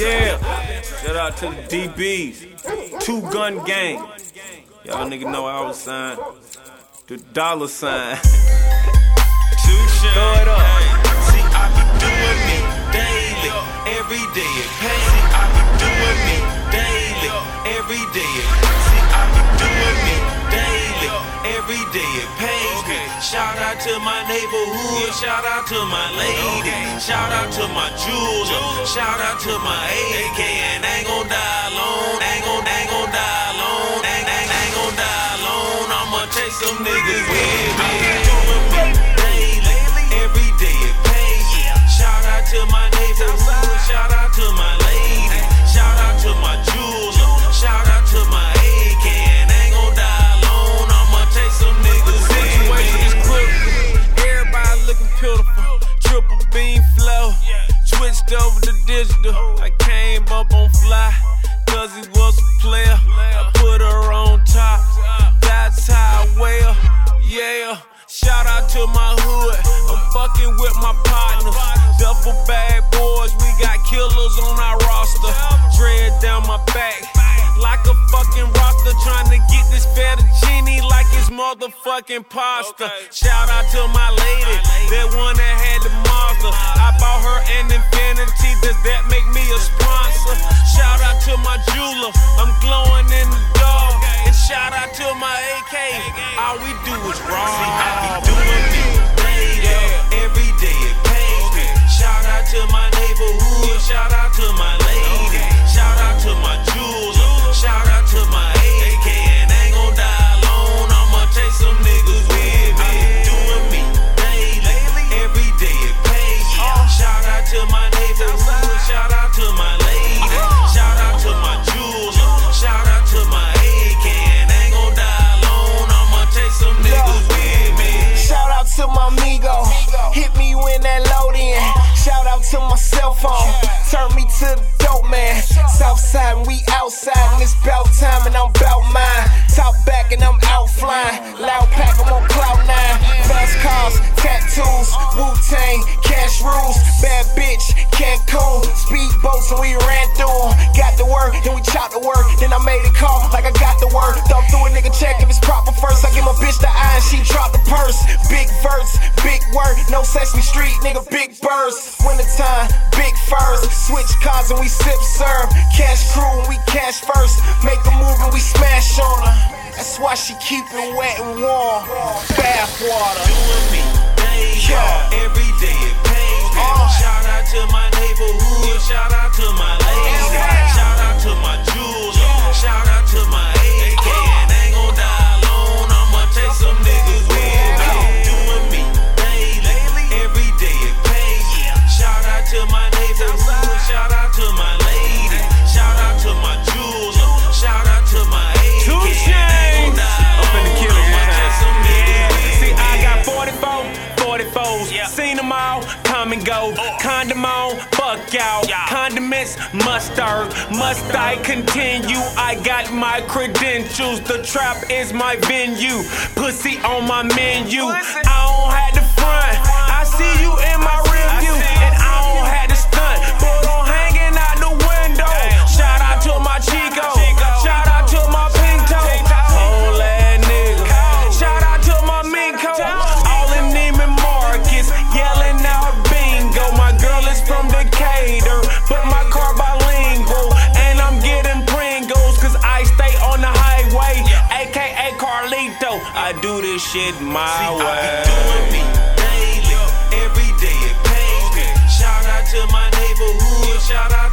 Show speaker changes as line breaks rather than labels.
Yeah, shout out to the DBs, Two Gun Gang. Y'all niggas know I was signed. The dollar sign.
Two
Throw it up.
See, I be doing me daily, every day it pays. Neighborhood, shout out to my lady, shout out to my jeweler, shout out to my AK, and ain't gon' die alone, ain't gon' ain't gon' die alone, ain't ain't ain't gon' die alone. I'ma take some niggas with me
Switched over to digital. I came up on fly. Cause he was a player. I put her on top. That's how I wear. Yeah. Shout out to my hood. I'm fucking with my partners. Duffel bag boys. We got killers on our roster. Dread down my back. Like a fucking roster. Trying to get this fettuccine like it's motherfucking pasta. Shout out to my lady. That one that had the monster. I bought her an Infiniti. Does that make me a sponsor? Shout out to my jeweler. I'm glowing in the dark. And shout out to my AK. All we do
When that load in. Shout out to my cell phone. Turn me to Speedboats and we ran through through 'em. Got the word, then we chopped the word. Then I made a call like I got the word. Thumb through a nigga check if it's proper first. I give my bitch the eye and she drop the purse. Big verse, big word. No Sesame Street, nigga, big birds. Wintertime, big furs. Switch cars and we sip serve. Cash crew and we cash first. Make a move and we smash on her. That's why she keep it wet and warm. Bathwater.
doing
come and go. Condom on, fuck out. Condiments, mustard. Must I continue? I got my credentials. The trap is my venue. Pussy on my menu. I don't have the front. I see you in my rear view. And shit my See, way. I be doing me daily, every day it pays me. Shout out to my neighborhood, shout out.